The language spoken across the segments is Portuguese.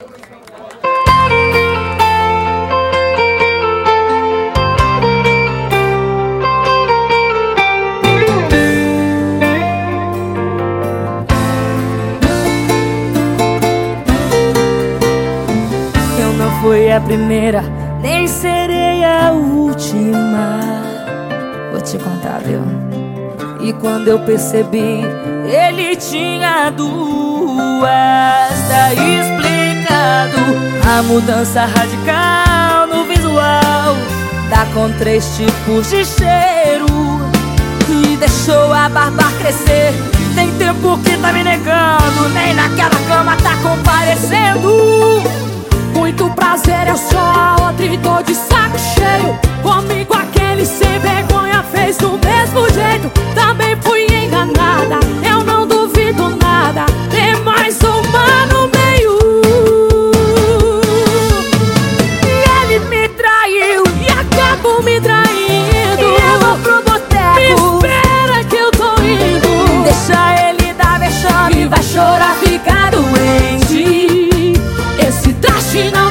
Eu não fui a primeira, nem serei a última. Vou te contar, viu? E quando eu percebi, ele tinha duas. Explicado mudança radical no visual. Dá com três tipos de cheiro. E deixou a barba crescer. Tem tempo que tá me negando, nem naquela cama tá comparecendo. Muito prazer, eu sou a outra e tô de saco cheio Comigo aquele sem vergonha fez do mesmo Esse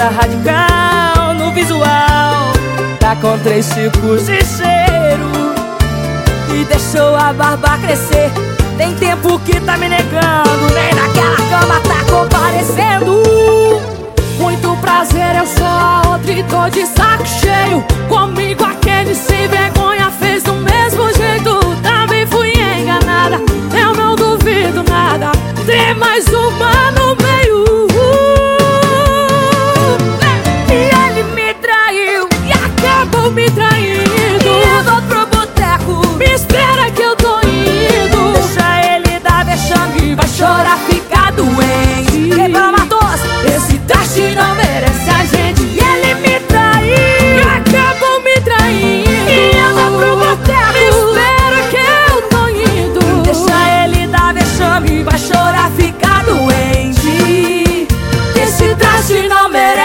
mudança radical no visual. Tá com três tipos de cheiro e deixou a barba crescer. Tem tempo que tá me negando, nem naquela cama tá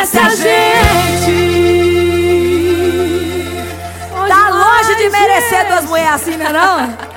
não merece a gente. Tá longe de merecer duas mulheres assim, né não?